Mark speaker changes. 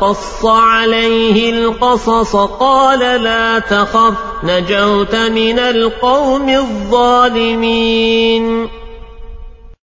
Speaker 1: وقص عليه القصص قال لا تخف نجوت من القوم الظالمين.